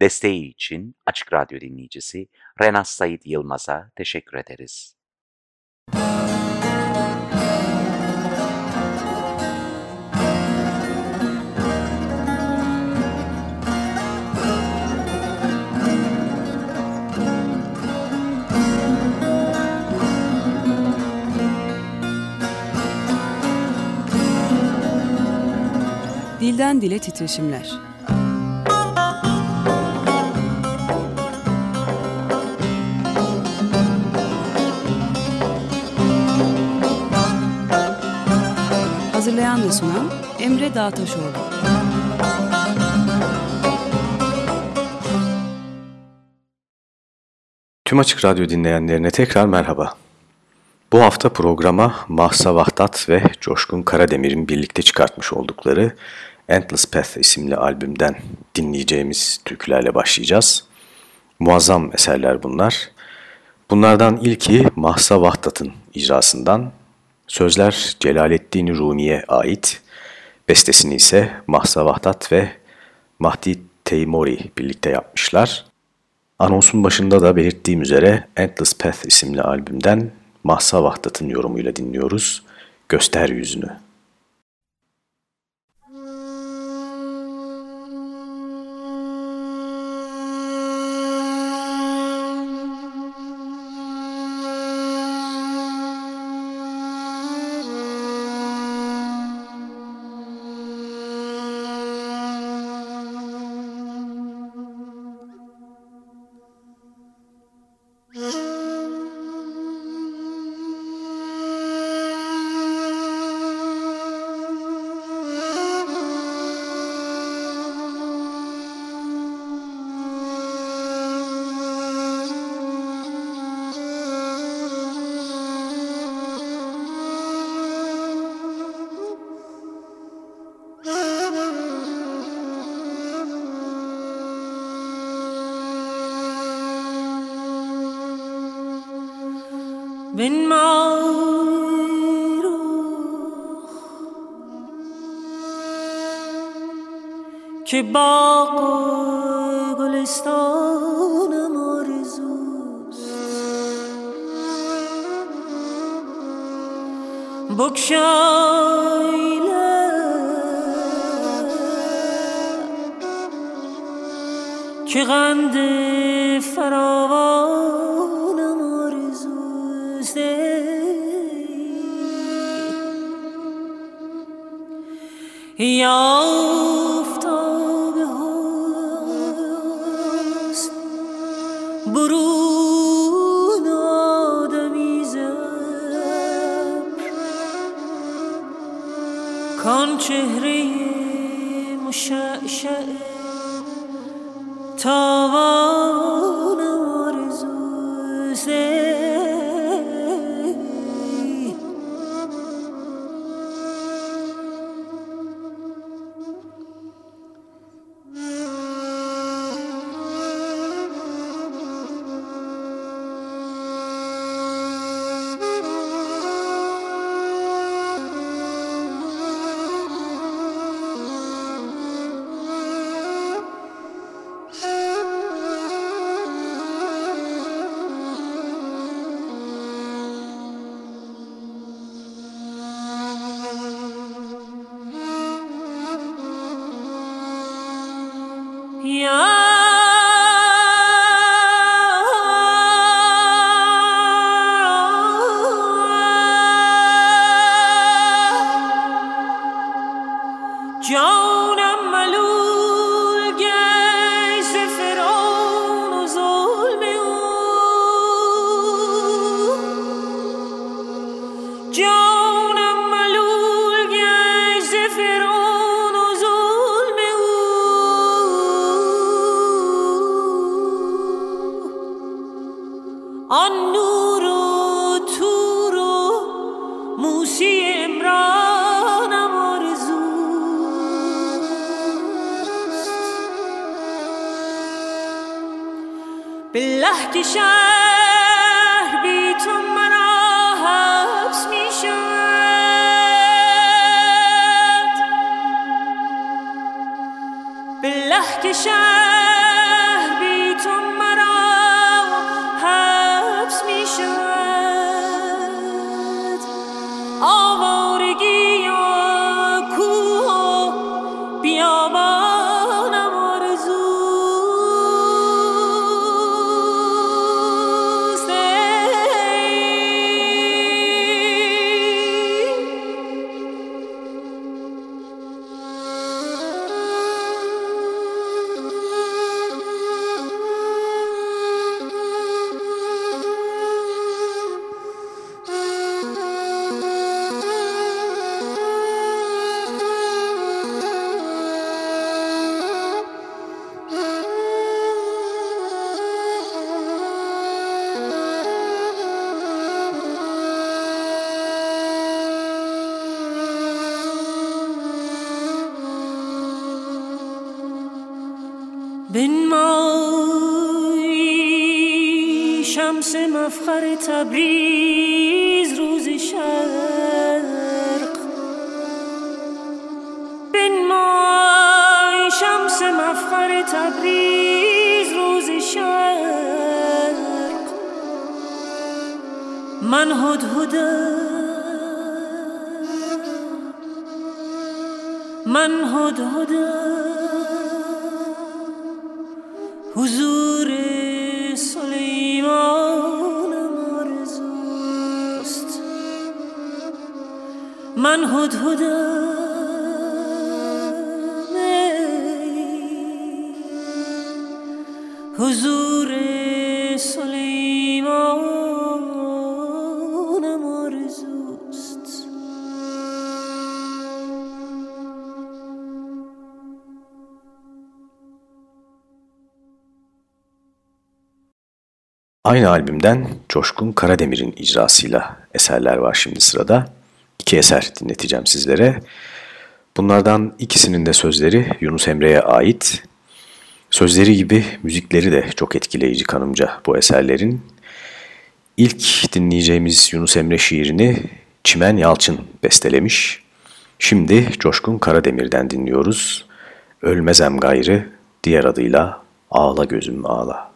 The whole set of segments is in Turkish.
Desteği için Açık Radyo dinleyicisi Renas Sayit Yılmaz'a teşekkür ederiz. Dilden Dile Titreşimler Hazırlayan ve sunan Emre Dağtaşoğlu. Tüm Açık Radyo dinleyenlerine tekrar merhaba. Bu hafta programa Mahsa Vahdat ve Coşkun Karademir'in birlikte çıkartmış oldukları Endless Path isimli albümden dinleyeceğimiz türkülerle başlayacağız. Muazzam eserler bunlar. Bunlardan ilki Mahsa Vahdat'ın icrasından Sözler Celaleddin Rumi'ye ait, bestesini ise Mahsa Vahdat ve Mahdi Teymori birlikte yapmışlar. Anonsun başında da belirttiğim üzere Endless Path isimli albümden Mahsa Vahdat'ın yorumuyla dinliyoruz. Göster yüzünü. که باغ گلستانم آرزوست بکشای که غند breathe. Aynı albümden Coşkun Karademir'in icrasıyla eserler var şimdi sırada. İki eser dinleteceğim sizlere. Bunlardan ikisinin de sözleri Yunus Emre'ye ait. Sözleri gibi müzikleri de çok etkileyici kanımca bu eserlerin. İlk dinleyeceğimiz Yunus Emre şiirini Çimen Yalçın bestelemiş. Şimdi Coşkun Karademir'den dinliyoruz. Ölmezem gayrı, diğer adıyla Ağla Gözüm Ağla.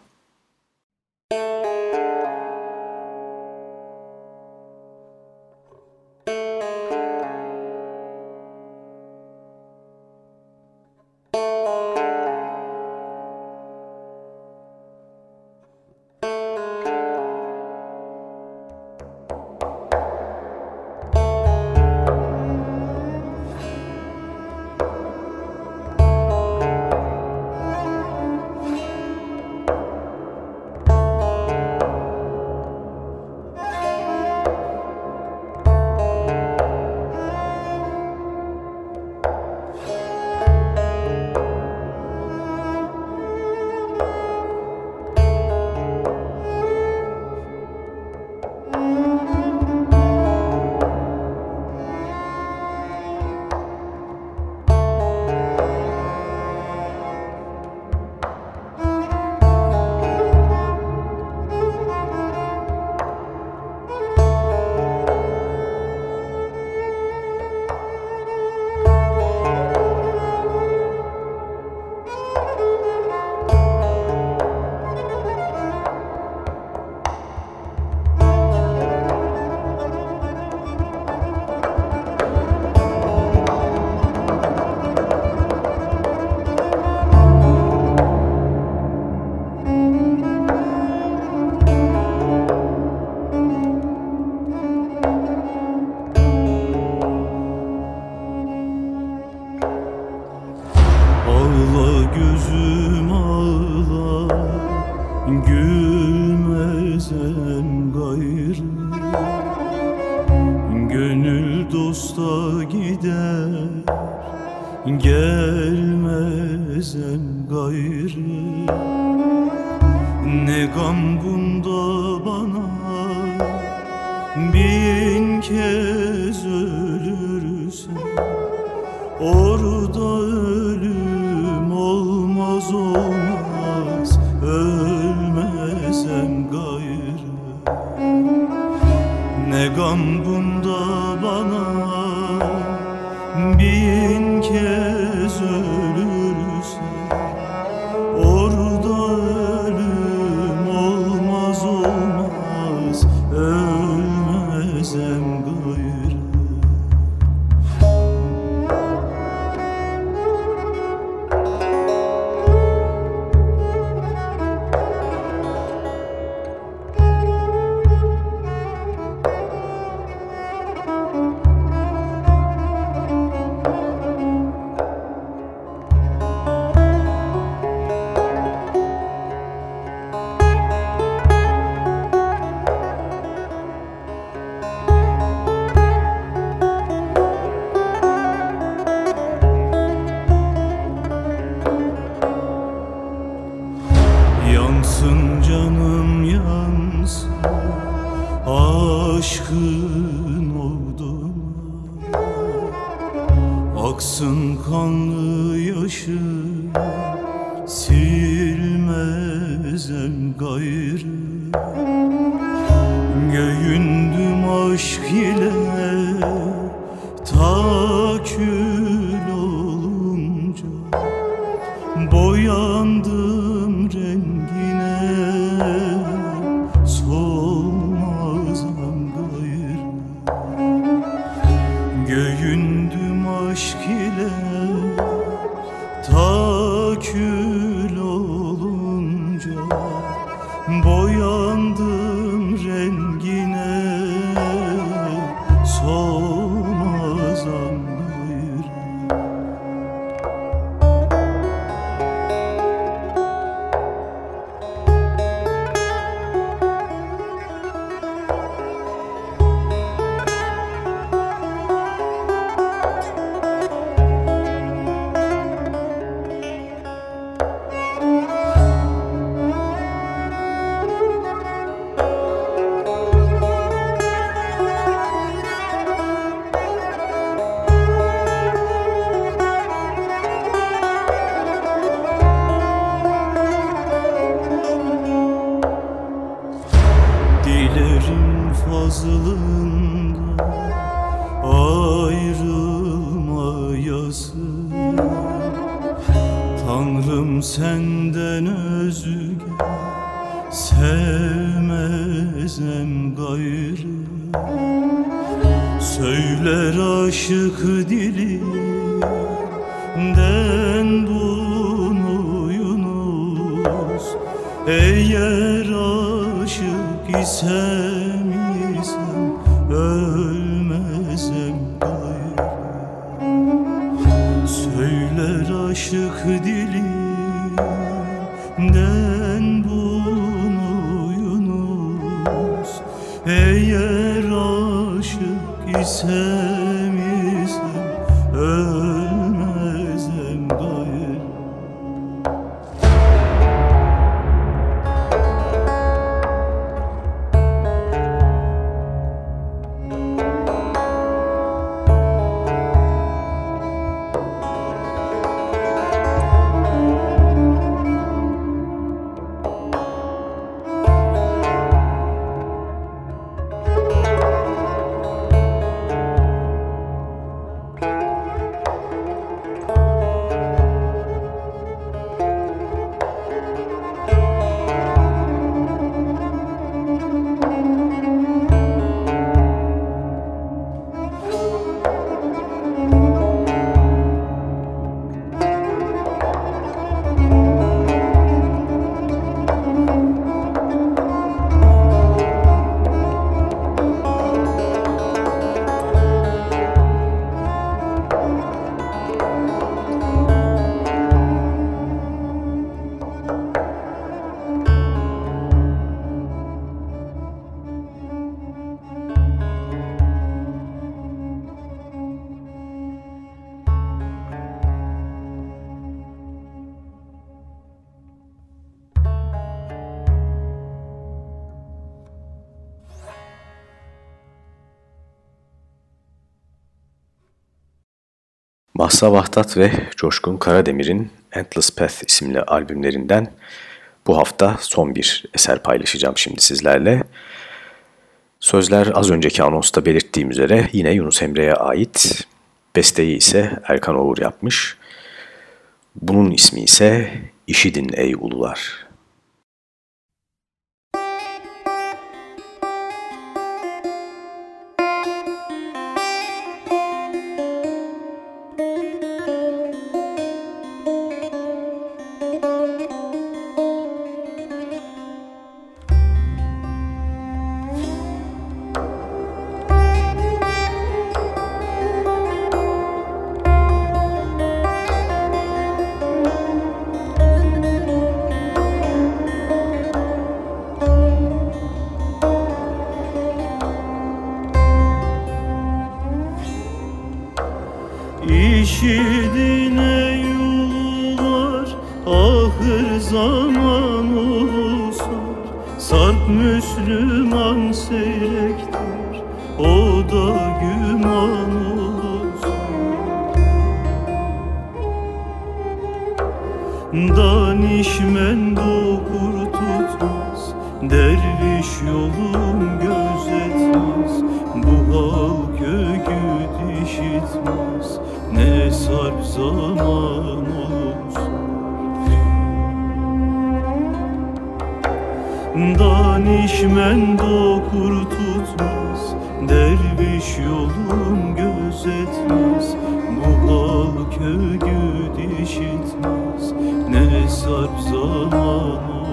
Yansın canım yansın Aşkın oduna Aksın kanlı yaşı Silmezem gayrı. Göğündüm aşk ile Ta kül sevmezem gayrı. Söyler aşık dilinden bunu Yunus Eğer aşık isem isem ölmezem gayrı. Söyler aşık dilinden aşık Mahsa Vahdat ve Coşkun Karademir'in Endless Path isimli albümlerinden bu hafta son bir eser paylaşacağım şimdi sizlerle. Sözler az önceki anonsta belirttiğim üzere yine Yunus Emre'ye ait. Besteyi ise Erkan Oğur yapmış. Bunun ismi ise İşidin Ey Ulular. işitmez. Ne sarp zaman olursa Danişmen dokur tutmaz. Derviş yolum gözetmez. Bu halk övgü dişitmez Ne sarp zaman olursa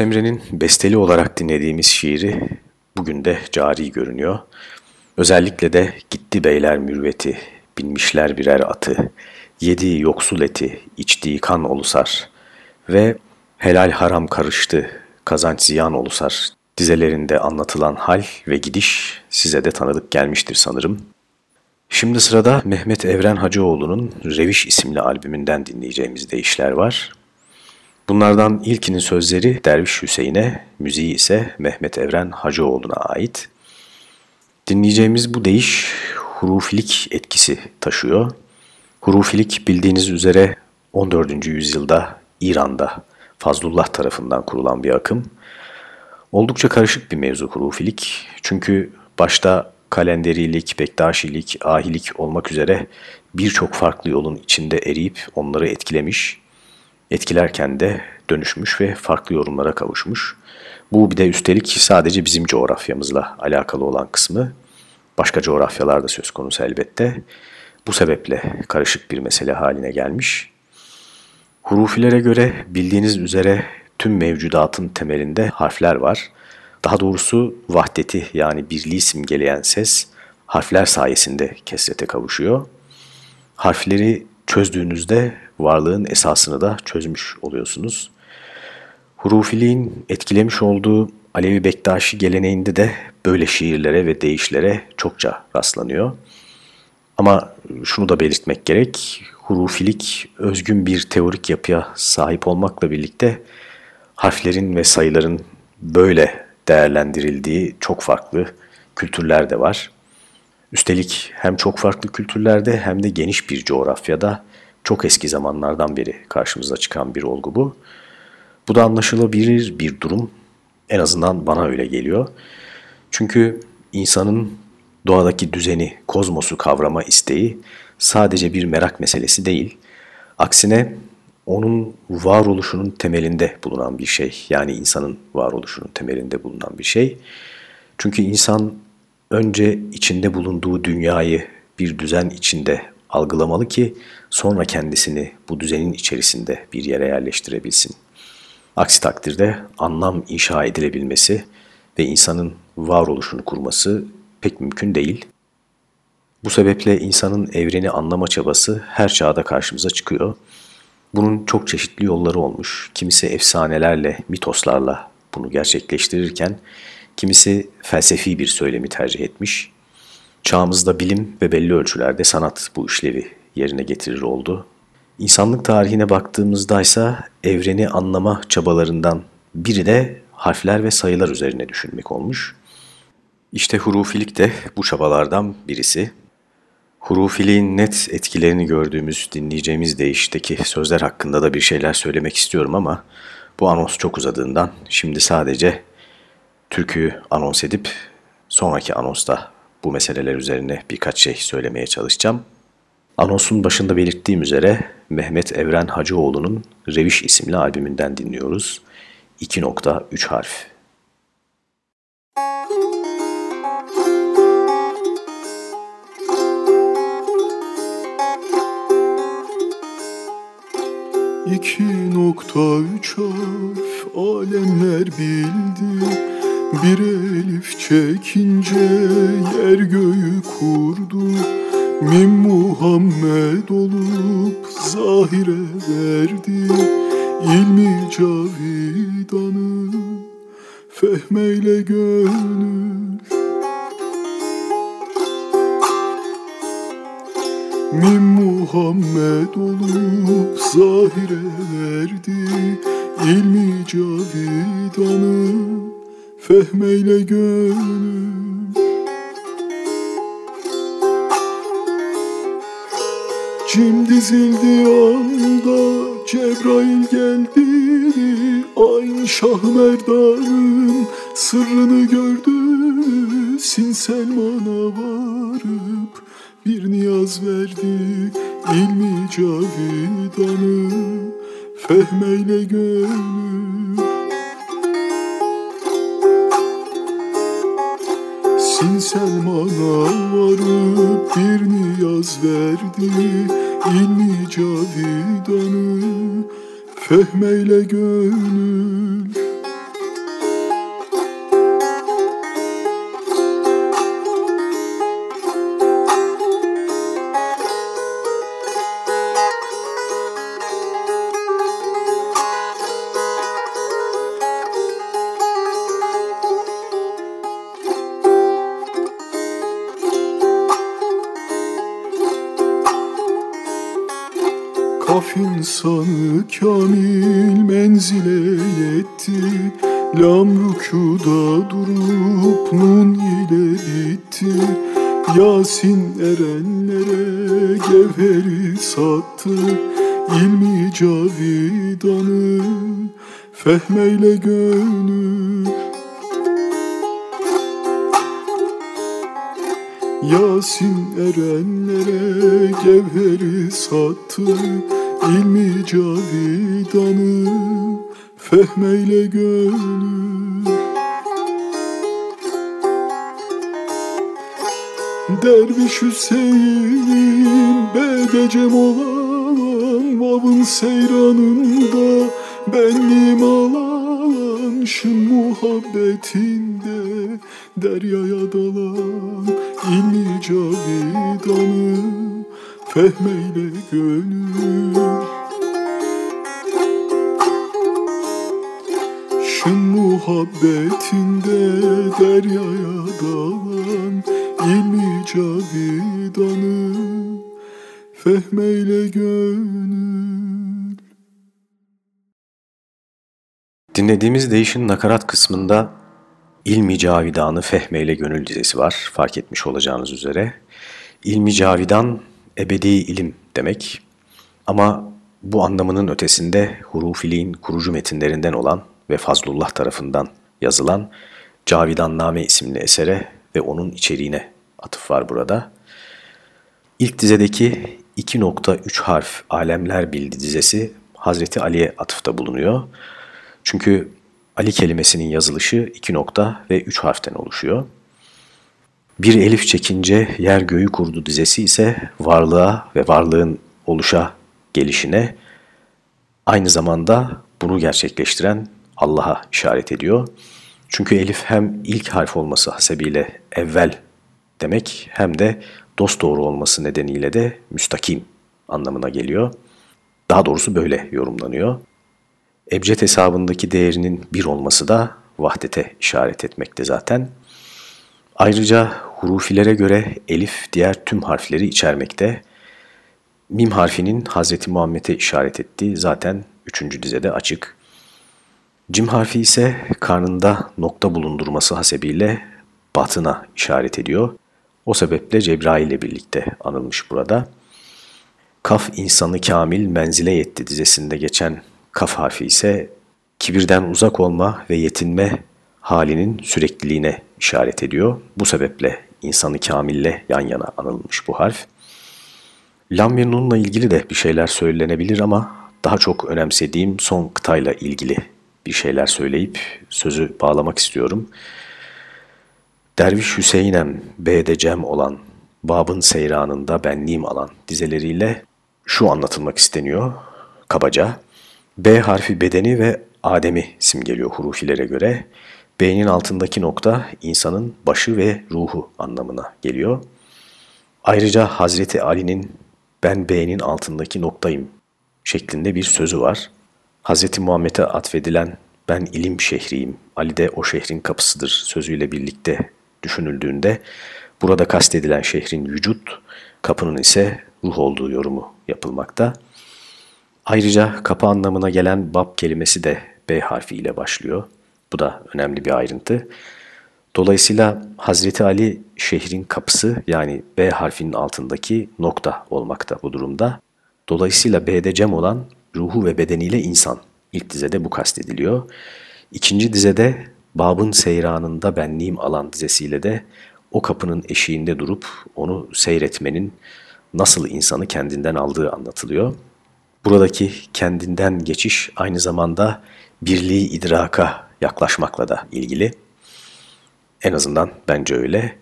Yunus besteli olarak dinlediğimiz şiiri bugün de cari görünüyor. Özellikle de gitti beyler mürveti, binmişler birer atı, yediği yoksul eti, içtiği kan olusar ve helal haram karıştı, kazanç ziyan olusar dizelerinde anlatılan hal ve gidiş size de tanıdık gelmiştir sanırım. Şimdi sırada Mehmet Evren Hacıoğlu'nun Reviş isimli albümünden dinleyeceğimiz deyişler var. Bunlardan ilkinin sözleri Derviş Hüseyin'e, müziği ise Mehmet Evren Hacıoğlu'na ait. Dinleyeceğimiz bu deyiş hurufilik etkisi taşıyor. Hurufilik bildiğiniz üzere 14. yüzyılda İran'da Fazlullah tarafından kurulan bir akım. Oldukça karışık bir mevzu hurufilik. Çünkü başta kalenderilik, bektaşilik, ahilik olmak üzere birçok farklı yolun içinde eriyip onları etkilemiş etkilerken de dönüşmüş ve farklı yorumlara kavuşmuş. Bu bir de üstelik sadece bizim coğrafyamızla alakalı olan kısmı. Başka coğrafyalarda söz konusu elbette. Bu sebeple karışık bir mesele haline gelmiş. Hurufilere göre bildiğiniz üzere tüm mevcudatın temelinde harfler var. Daha doğrusu vahdeti yani birliği simgeleyen ses harfler sayesinde kesrete kavuşuyor. Harfleri çözdüğünüzde varlığın esasını da çözmüş oluyorsunuz. Hurufiliğin etkilemiş olduğu Alevi Bektaşi geleneğinde de böyle şiirlere ve deyişlere çokça rastlanıyor. Ama şunu da belirtmek gerek, hurufilik özgün bir teorik yapıya sahip olmakla birlikte harflerin ve sayıların böyle değerlendirildiği çok farklı kültürler de var. Üstelik hem çok farklı kültürlerde hem de geniş bir coğrafyada çok eski zamanlardan beri karşımıza çıkan bir olgu bu. Bu da anlaşılabilir bir durum. En azından bana öyle geliyor. Çünkü insanın doğadaki düzeni, kozmosu kavrama isteği sadece bir merak meselesi değil. Aksine onun varoluşunun temelinde bulunan bir şey. Yani insanın varoluşunun temelinde bulunan bir şey. Çünkü insan önce içinde bulunduğu dünyayı bir düzen içinde algılamalı ki sonra kendisini bu düzenin içerisinde bir yere yerleştirebilsin. Aksi takdirde anlam inşa edilebilmesi ve insanın varoluşunu kurması pek mümkün değil. Bu sebeple insanın evreni anlama çabası her çağda karşımıza çıkıyor. Bunun çok çeşitli yolları olmuş. Kimisi efsanelerle, mitoslarla bunu gerçekleştirirken, kimisi felsefi bir söylemi tercih etmiş. Çağımızda bilim ve belli ölçülerde sanat bu işlevi yerine getirir oldu. İnsanlık tarihine baktığımızda ise evreni anlama çabalarından biri de harfler ve sayılar üzerine düşünmek olmuş. İşte hurufilik de bu çabalardan birisi. Hurufiliğin net etkilerini gördüğümüz, dinleyeceğimiz deyişteki sözler hakkında da bir şeyler söylemek istiyorum ama bu anons çok uzadığından şimdi sadece türküyü anons edip sonraki anonsta bu meseleler üzerine birkaç şey söylemeye çalışacağım. Anonsun başında belirttiğim üzere Mehmet Evren Hacıoğlu'nun Reviş isimli albümünden dinliyoruz. 2.3 harf. İki nokta üç harf alemler bildi Bir elif çekince yer göğü kurdu. Mim Muhammed olup zahire verdi. İlmi cavidanı fehmeyle gönül. Mim Muhammed olup zahire verdi. İlmi cavidanı fehmeyle gönül. Cim dizildi anda Cebrail geldi Aynı Şah Merdan'ın sırrını gördü. Sin Selman'a varıp bir niyaz verdi ilmi cavidanı. Fehmeyle gönül Sin Selman'a varıp bir niyaz verdi ilmi cavidanı fehmeyle gönül insanı kamil menzile yetti. Lam rükuda durup nun ile bitti Yasin erenlere gevheri sattı. İlmi cavidanı fehmeyle gönül. Yasin erenlere gevheri sattı İlmi cavidanı fehmeyle gönül. Derviş Hüseyin bedecem olan Vav'ın seyranında benliğim alan Şın muhabbetinde deryaya dalan İlmi cavidanı fehmeyle gönül. Şın muhabbetinde deryaya dalan İlmi cavidanı. Fehmeyle gönül. Dinlediğimiz değişin nakarat kısmında İlmi Cavidanı Fehmeyle Gönül dizesi var. Fark etmiş olacağınız üzere. İlmi Cavidan ebedi ilim demek ama bu anlamının ötesinde hurufiliğin kurucu metinlerinden olan ve Fazlullah tarafından yazılan Cavidanname isimli esere ve onun içeriğine atıf var burada. İlk dizedeki 2.3 harf Alemler Bildi dizesi Hazreti Ali'ye atıfta bulunuyor. Çünkü Ali kelimesinin yazılışı 2 nokta ve 3 harften oluşuyor. Bir elif çekince yer göğü kurdu dizesi ise varlığa ve varlığın oluşa gelişine aynı zamanda bunu gerçekleştiren Allah'a işaret ediyor. Çünkü elif hem ilk harf olması hasebiyle evvel demek hem de dosdoğru olması nedeniyle de müstakim anlamına geliyor. Daha doğrusu böyle yorumlanıyor. Ebced hesabındaki değerinin bir olması da vahdete işaret etmekte zaten. Ayrıca hurufilere göre elif diğer tüm harfleri içermekte. Mim harfinin Hz. Muhammed'e işaret ettiği zaten üçüncü dizede açık. Cim harfi ise karnında nokta bulundurması hasebiyle batına işaret ediyor. O sebeple Cebrail ile birlikte anılmış burada. Kaf insanı kamil menzile yetti dizesinde geçen kaf harfi ise kibirden uzak olma ve yetinme halinin sürekliliğine işaret ediyor. Bu sebeple insanı kamille yan yana anılmış bu harf. Lam ve Nun'la ilgili de bir şeyler söylenebilir ama daha çok önemsediğim son kıtayla ilgili bir şeyler söyleyip sözü bağlamak istiyorum. Derviş Hüseyinem B'de Cem olan, Babın Seyranında benliğim alan dizeleriyle şu anlatılmak isteniyor kabaca. B harfi bedeni ve Adem'i simgeliyor hurufilere göre. B'nin altındaki nokta insanın başı ve ruhu anlamına geliyor. Ayrıca Hazreti Ali'nin ben B'nin altındaki noktayım şeklinde bir sözü var. Hazreti Muhammed'e atfedilen ben ilim şehriyim, Ali de o şehrin kapısıdır sözüyle birlikte düşünüldüğünde burada kastedilen şehrin vücut, kapının ise ruh olduğu yorumu yapılmakta. Ayrıca kapı anlamına gelen bab kelimesi de B harfi ile başlıyor. Bu da önemli bir ayrıntı. Dolayısıyla Hazreti Ali şehrin kapısı yani B harfinin altındaki nokta olmakta bu durumda. Dolayısıyla B'de cem olan ruhu ve bedeniyle insan. İlk dizede bu kastediliyor. İkinci dizede Babın seyranında benliğim alan dizesiyle de o kapının eşiğinde durup onu seyretmenin nasıl insanı kendinden aldığı anlatılıyor. Buradaki kendinden geçiş aynı zamanda birliği idraka yaklaşmakla da ilgili. En azından bence öyle.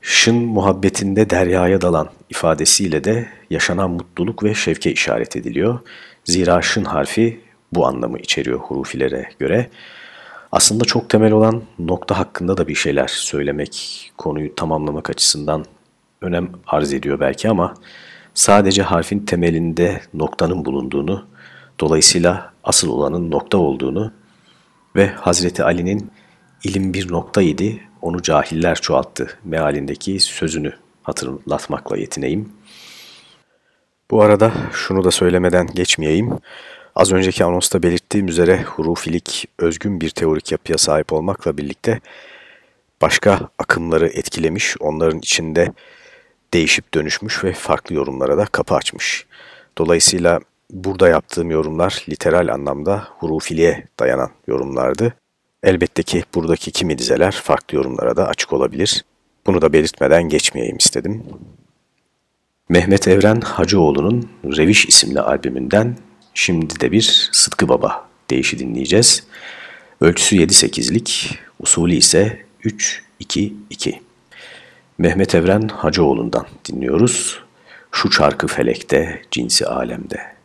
Şın muhabbetinde deryaya dalan ifadesiyle de yaşanan mutluluk ve şevke işaret ediliyor. Zira şın harfi bu anlamı içeriyor hurufilere göre. Aslında çok temel olan nokta hakkında da bir şeyler söylemek, konuyu tamamlamak açısından önem arz ediyor belki ama sadece harfin temelinde noktanın bulunduğunu, dolayısıyla asıl olanın nokta olduğunu ve Hazreti Ali'nin ilim bir nokta idi, onu cahiller çoğalttı mealindeki sözünü hatırlatmakla yetineyim. Bu arada şunu da söylemeden geçmeyeyim. Az önceki anonsta belirttiğim üzere hurufilik özgün bir teorik yapıya sahip olmakla birlikte başka akımları etkilemiş, onların içinde değişip dönüşmüş ve farklı yorumlara da kapı açmış. Dolayısıyla burada yaptığım yorumlar literal anlamda hurufiliğe dayanan yorumlardı. Elbette ki buradaki kimi dizeler farklı yorumlara da açık olabilir. Bunu da belirtmeden geçmeyeyim istedim. Mehmet Evren Hacıoğlu'nun Reviş isimli albümünden şimdi de bir Sıtkı Baba deyişi dinleyeceğiz. Ölçüsü 7-8'lik, usulü ise 3-2-2. Mehmet Evren Hacıoğlu'ndan dinliyoruz. Şu çarkı felekte, cinsi alemde.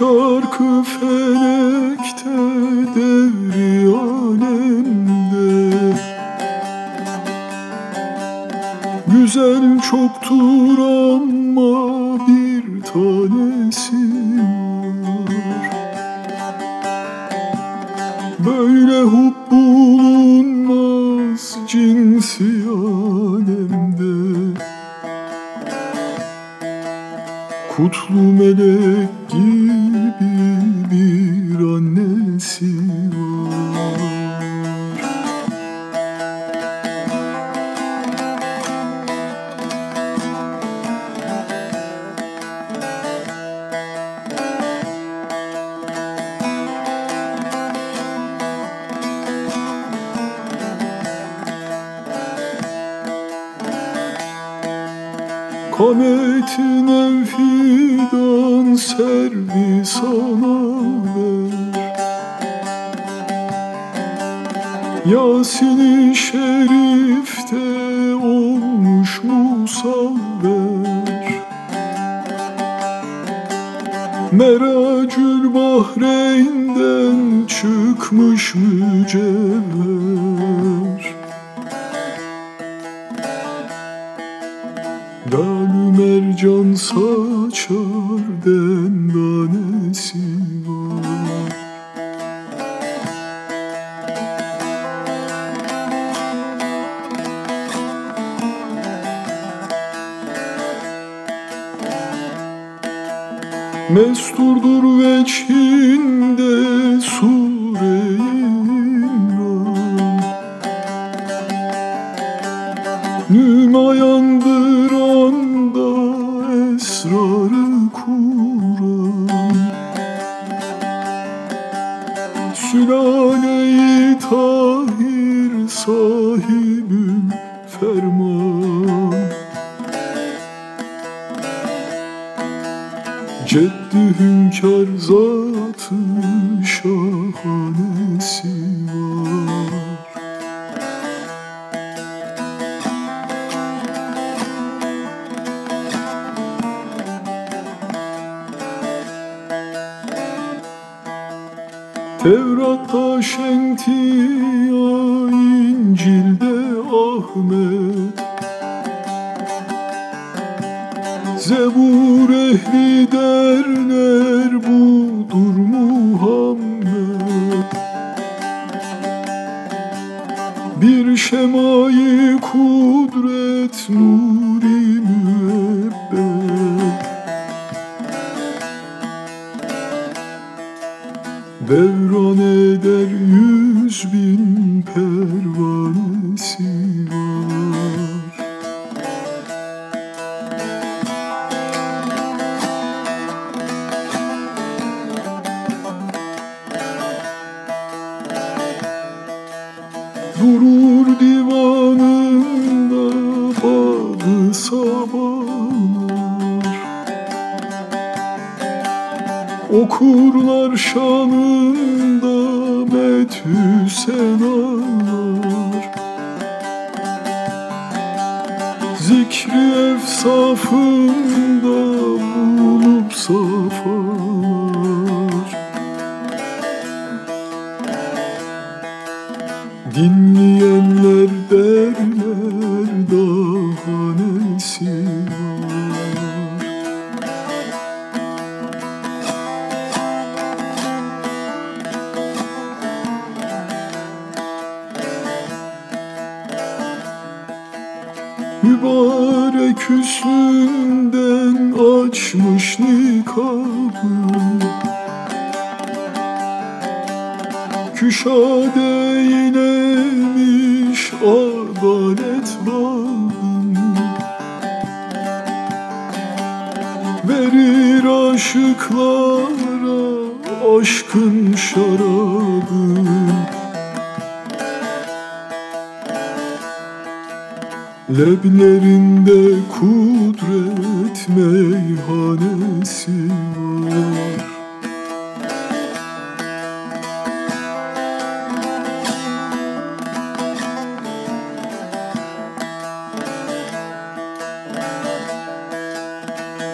Bu çarkı Dalü mercan saçar dendanesi var. Mesturdur veçhinde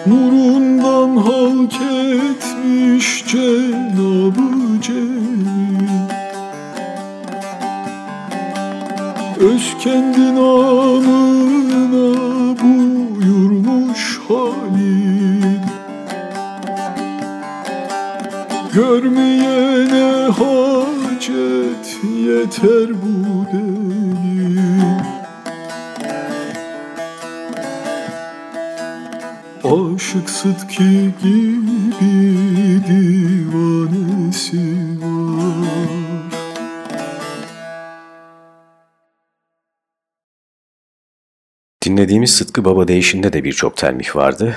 Nurundan halk etmiş Cenab-ı Öz kendi namına buyurmuş Halil. Görmeyene hacet yeter Sıtkı gibi divanesi var Dinlediğimiz Sıtkı Baba değişinde de birçok telmih vardı.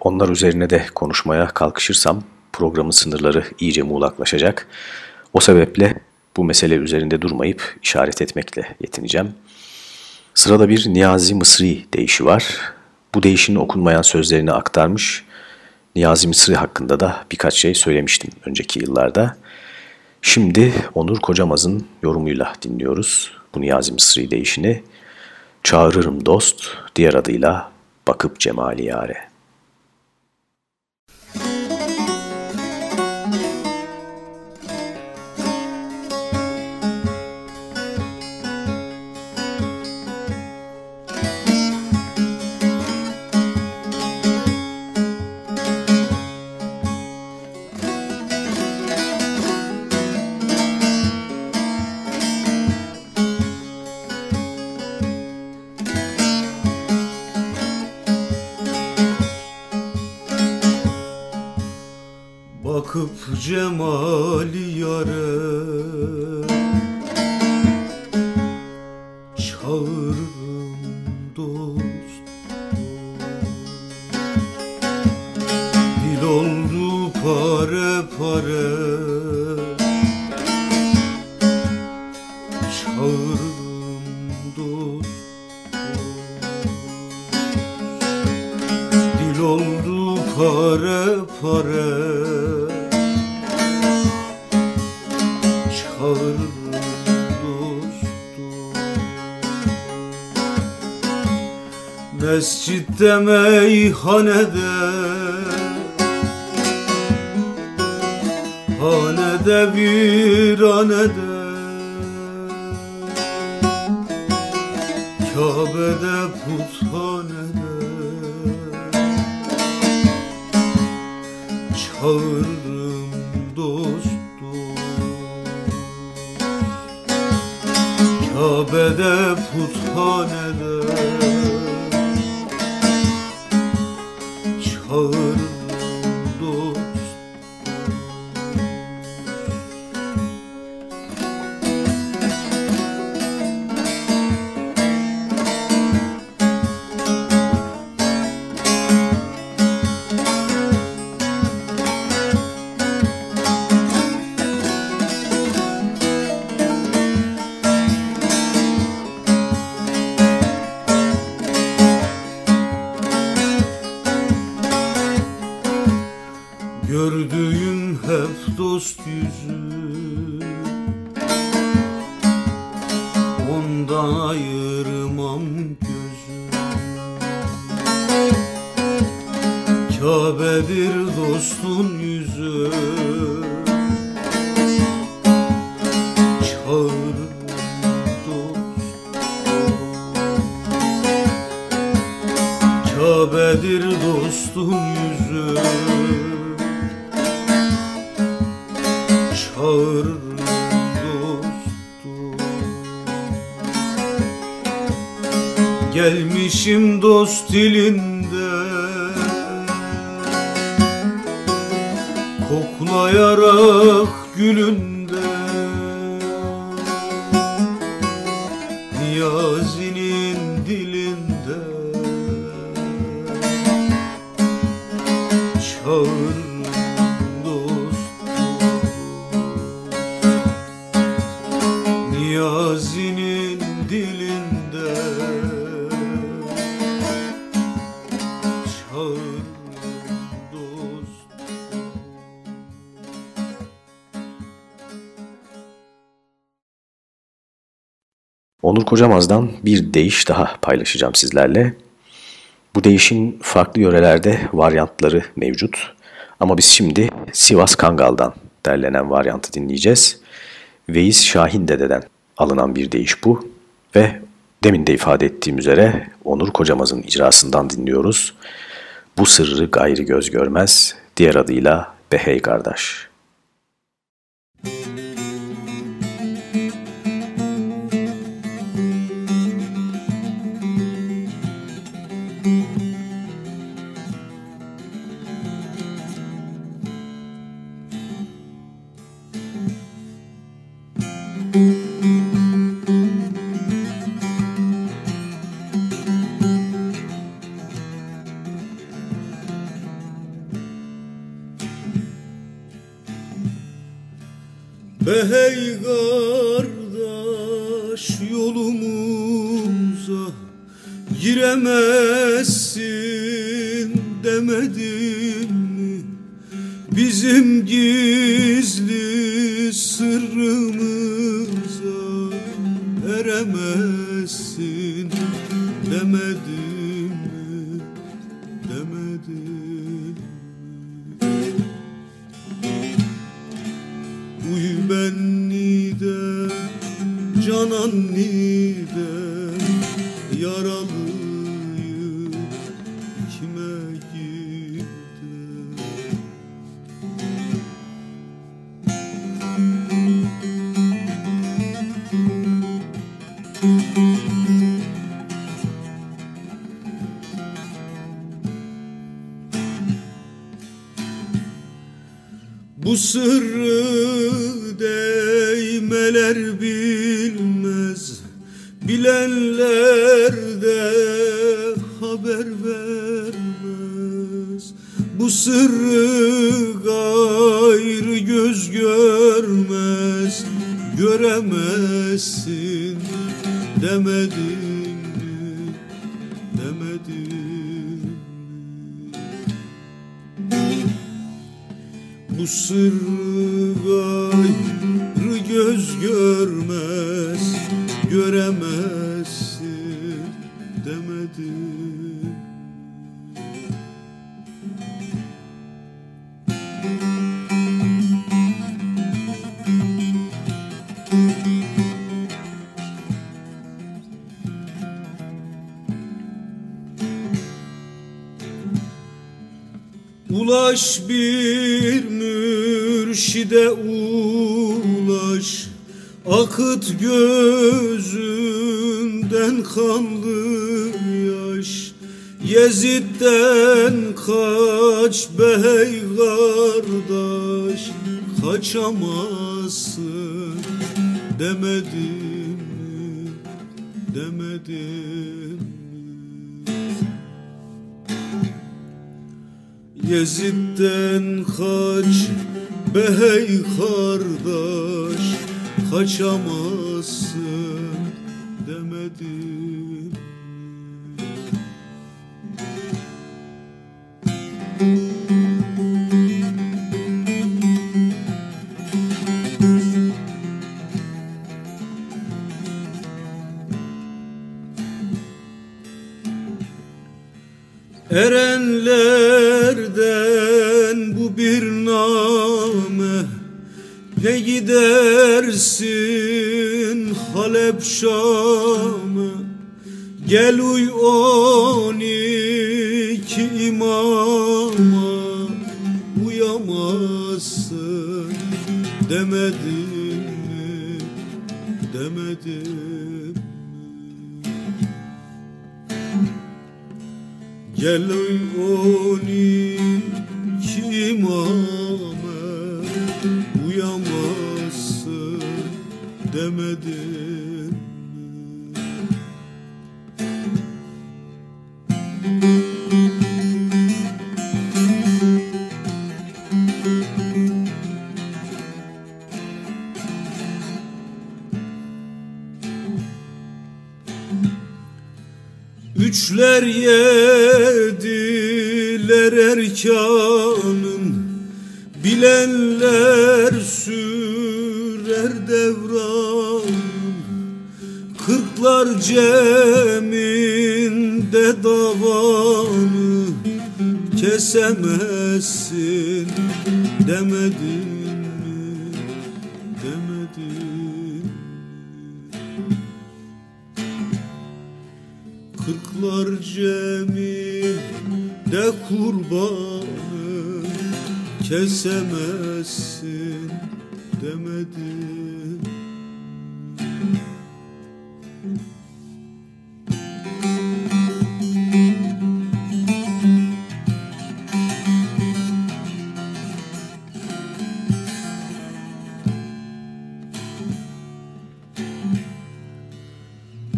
Onlar üzerine de konuşmaya kalkışırsam programın sınırları iyice muğlaklaşacak. O sebeple bu mesele üzerinde durmayıp işaret etmekle yetineceğim. Sırada bir Niyazi Mısri deyişi var. Bu değişin okunmayan sözlerini aktarmış. Niyazi Mısri hakkında da birkaç şey söylemiştim önceki yıllarda. Şimdi Onur Kocamaz'ın yorumuyla dinliyoruz bu Niyazi Mısri değişini. Çağırırım dost, diğer adıyla bakıp cemali yare. Bakıp cemali yare Mescitte meyhanede Ondan ayırmam gözüm Kabe'dir dostun yüzü. Çağırırım dost Kabe'dir dostun Gelmişim dost dilinde. Koklayarak gülünde Kocamaz'dan bir deyiş daha paylaşacağım sizlerle. Bu deyişin farklı yörelerde varyantları mevcut. Ama biz şimdi Sivas Kangal'dan derlenen varyantı dinleyeceğiz. Veys Şahin Dede'den alınan bir deyiş bu. Ve demin de ifade ettiğim üzere Onur Kocamaz'ın icrasından dinliyoruz. Bu sırrı gayrı göz görmez, diğer adıyla Behey Kardeş. Mi? Bu sırrı gayrı göz görmez Göremezsin Akıt gözünden kanlı yaş Yezid'den kaç bey kardeş Kaçamazsın demedim mi demedim mi? Yezid'den kaç bey kardeş Kaçamazsın demedim. Erenlerden Ne gidersin Halep Şam'a Gel uy on iki imama. Uyamazsın demedim mi? Demedim mi Üçler kesemezsin demedim.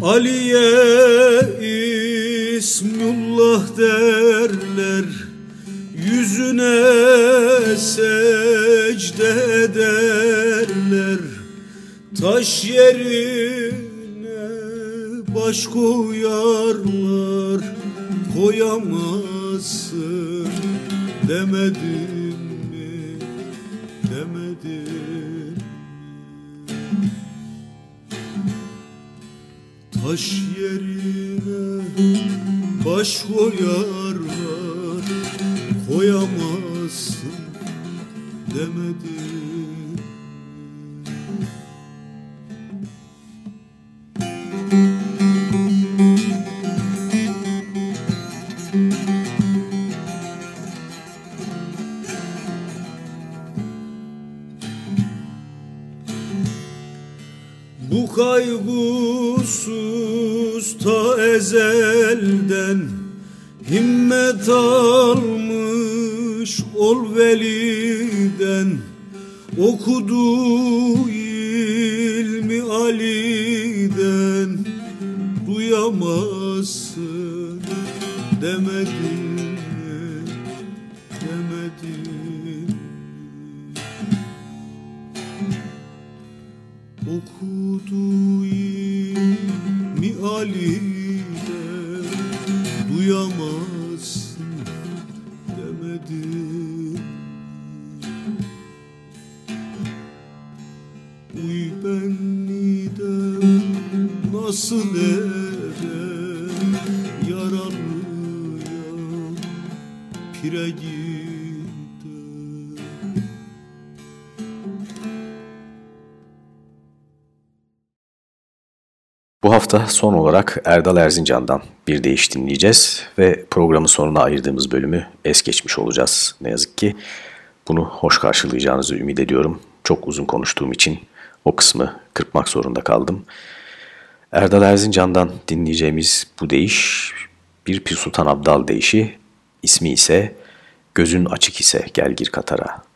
Aliye Bismillah derler Yüzüne secde ederler. Taş yerine baş koyarlar. Koyamazsın demedim mi? Demedim Taş yerine baş koyarlar. Koyamazsın Bu kaygısız ta ezelden Okudu Bu hafta son olarak Erdal Erzincan'dan bir değiş dinleyeceğiz ve programın sonuna ayırdığımız bölümü es geçmiş olacağız ne yazık ki. Bunu hoş karşılayacağınızı ümit ediyorum. Çok uzun konuştuğum için o kısmı kırpmak zorunda kaldım. Erdal Erzincan'dan dinleyeceğimiz bu değiş bir Pir Sultan Abdal deyişi, ismi ise Gözün Açık ise Gel Gir Katar'a.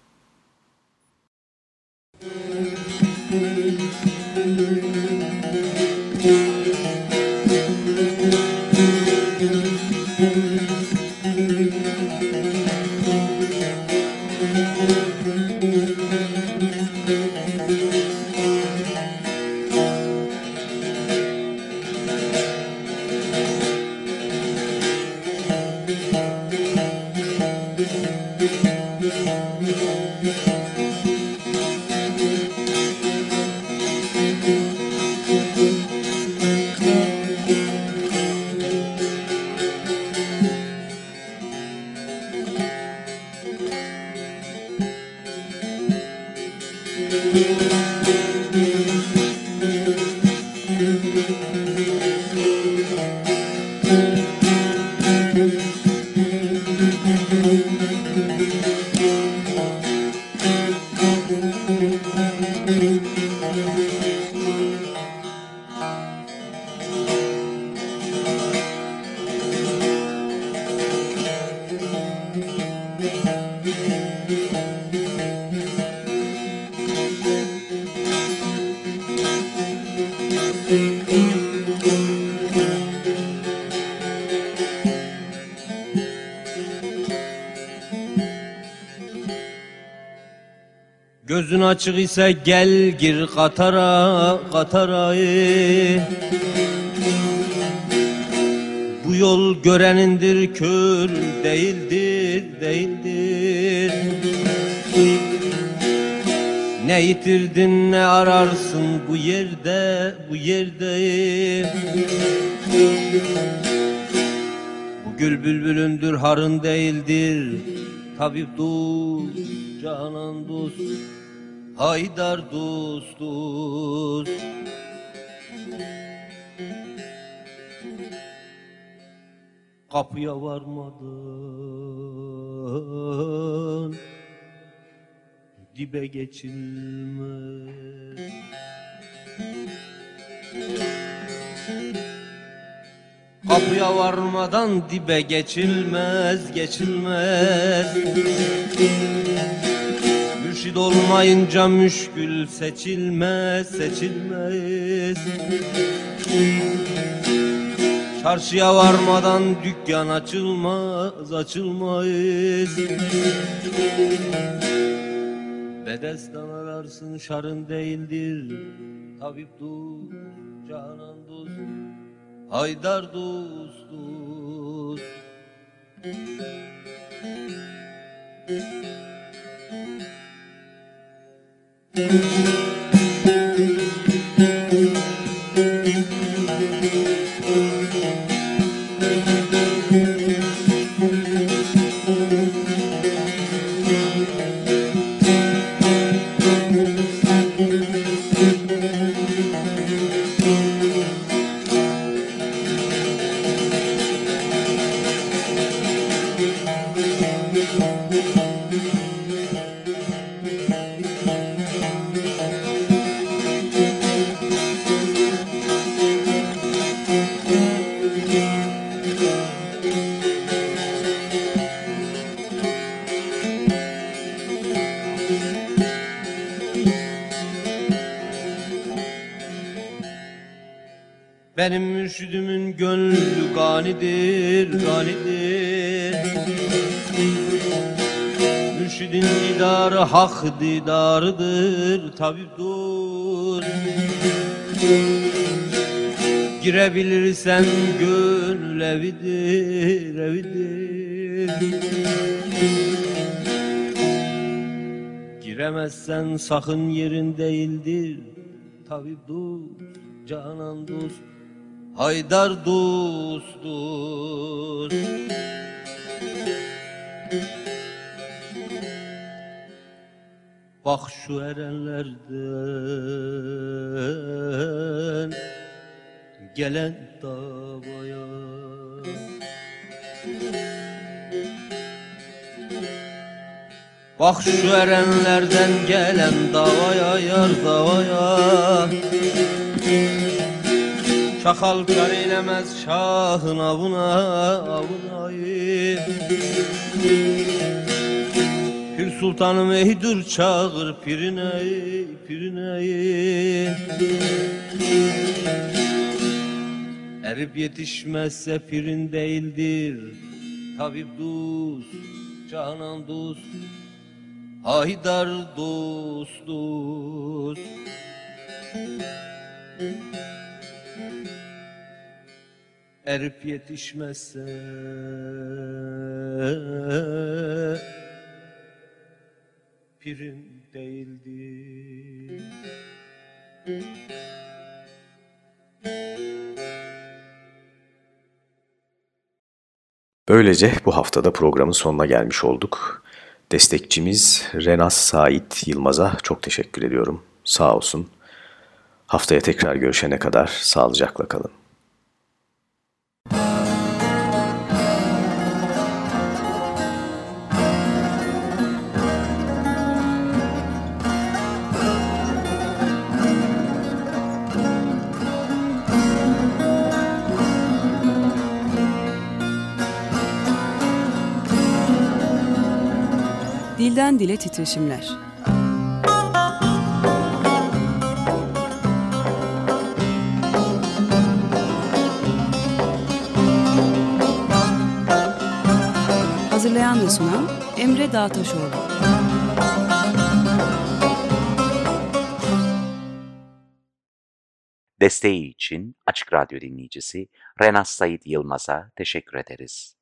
Gözün açık ise gel gir Katar'a Katar'a. Bu yol görenindir kör değildir değildir. Ne yitirdin ne ararsın bu yerde bu yerde. Bu gül bülbülündür harın değildir. Tabip dost canan dost Haydar dost dost Kapıya varmadan Dibe geçilmez. Kapıya varmadan dibe geçilmez, geçilmez Mürşid olmayınca müşkül seçilmez, seçilmez. Çarşıya varmadan dükkan açılmaz, açılmaz. Bedestan ararsın şarın değildir Tabip dost, canan dost Haydar dost dost Thank you. Didarıdır, tabip dur. Girebilirsen gönül evidir, evidir Giremezsen sakın yerin değildir. Tabip dost, canan dost Haydar dost dost Bak şu erenlerden Gelen davaya. Bak şu erenlerden gelen davaya yar davaya. Şakal kar eylemez şahın avına Pir sultanım ey dur çağır pirine pirine Erip yetişmezse pirin değildir. Tabip dost, canan dost Haydar dost dost. Erip yetişmezse Pirin değildir Böylece bu haftada programın sonuna gelmiş olduk. Destekçimiz Renas Sait Yılmaz'a çok teşekkür ediyorum. Sağ olsun. Haftaya tekrar görüşene kadar sağlıcakla kalın. Dilden dile titreşimler. Hazırlayan ve sunan Emre Dağtaşoğlu. Desteği için Açık Radyo dinleyicisi Renas Sayit Yılmaz'a teşekkür ederiz.